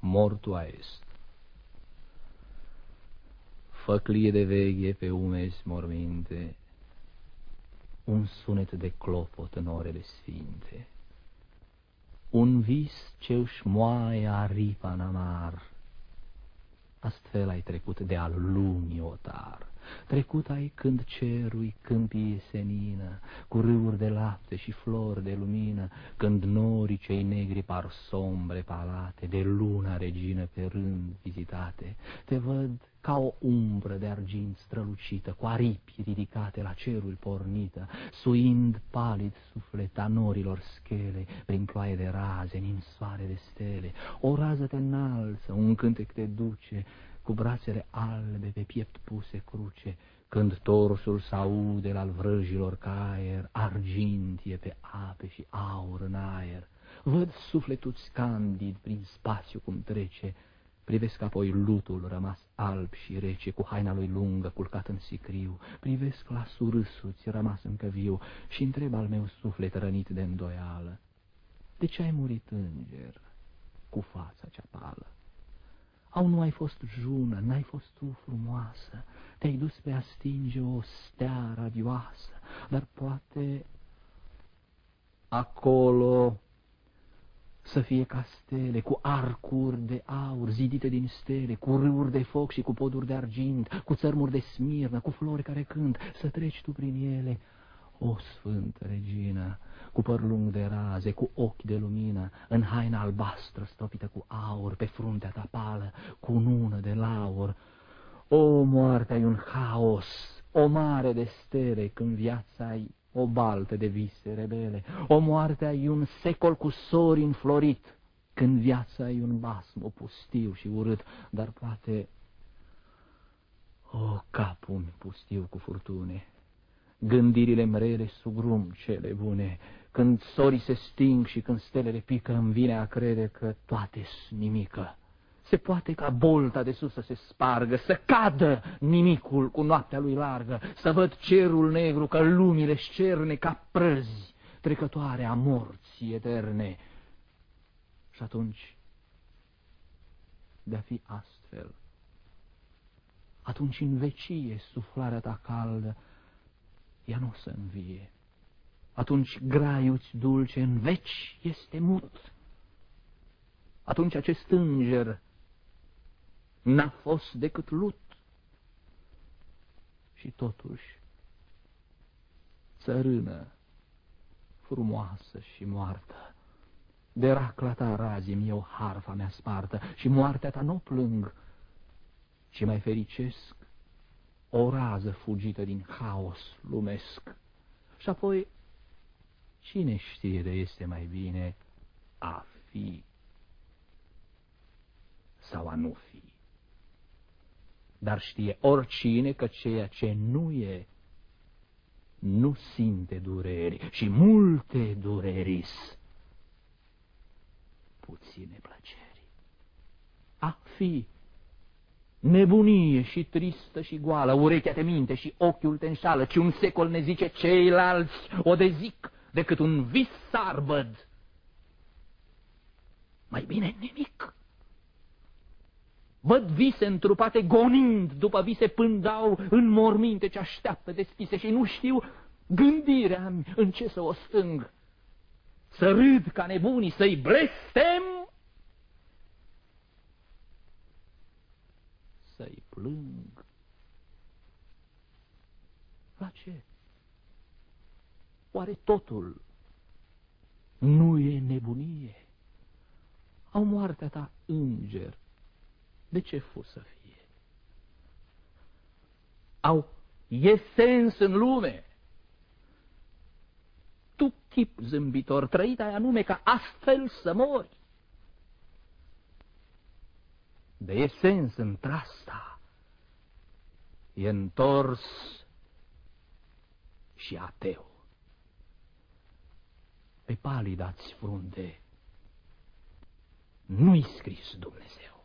mortua est. Făclie de veche pe umezi morminte, un sunet de clopot în orele sfinte, un vis ce își moaie aripa în amar, astfel ai trecut de al lumii otar. Trecut ai când cerui câmpii senină, cu râuri de lapte și flori de lumină, când norii cei negri par sombre palate, de luna regină pe rând vizitate. Te văd ca o umbră de argint strălucită, cu aripi ridicate la cerul pornită, suind palid sufleta norilor schele, prin ploaie de raze, în soare de stele. O rază te înalță, un cântec te duce, cu brațele albe pe piept puse cruce, când torsul s-aude al vrăjilor caier, argintie pe ape și aur în aer. Văd sufletul candid prin spațiu cum trece, Privesc apoi lutul rămas alb și rece, cu haina lui lungă culcat în sicriu, Privesc la surâsuți rămas încă viu și întreb al meu suflet rănit de îndoială. De ce ai murit înger cu fața cea pală? Au nu ai fost jună, n-ai fost tu frumoasă, te-ai dus pe a stinge o stea radioasă, dar poate acolo să fie castele cu arcuri de aur zidite din stele, cu râuri de foc și cu poduri de argint, cu țărmuri de smirnă, cu flori care cânt, să treci tu prin ele, o sfântă regină, cu păr lung de raze, cu ochi de lumină, în haina albastră stopită cu aur, pe fruntea ta pală, cu nună de laur. O, moarte ai un haos, o mare de stele, când viața ai o baltă de vise rebele, o moarte ai un secol cu sori înflorit, când viața ai un basm pustiu și urât, dar poate... O, capul pustiu cu furtune, gândirile mrele sugrum cele bune, când sorii se sting și când stelele pică, îmi vine a crede că toate sunt nimică. Se poate ca bolta de sus să se spargă, să cadă nimicul cu noaptea lui largă, să văd cerul negru că lumile șcerne ca prăzi, trecătoare a morții eterne. Și atunci, de-a fi astfel, atunci în vecie suflarea ta caldă, ea nu o să învie. Atunci graiuți dulce în veci este mut. Atunci acest înger n-a fost decât lut. Și totuși, țărână, frumoasă și moartă, de racla ta razim eu harfa mea spartă și moartea ta nu plâng, ci mai fericesc o rază fugită din haos lumesc. Și apoi, cine știe de este mai bine a fi sau a nu fi? Dar știe oricine că ceea ce nu e, nu simte dureri și multe dureris, puține plăceri. A fi nebunie și tristă și goală, urechea te minte și ochiul te înșală, ci un secol ne zice ceilalți o dezic decât un vis sarbăd. Mai bine nimic. Văd vise întrupate gonind, după vise pândau în morminte ce așteaptă deschise și nu știu gândirea în ce să o stâng. Să râd ca nebunii, să-i blestem, să-i plâng. La ce? Oare totul nu e nebunie? Au moartea ta înger de ce fu să fie? Au, e sens în lume. Tu, chip zâmbitor, trăit ai anume ca astfel să mori. De e sens într-asta. E întors și ateu. Pe palidați frunte nu-i scris Dumnezeu.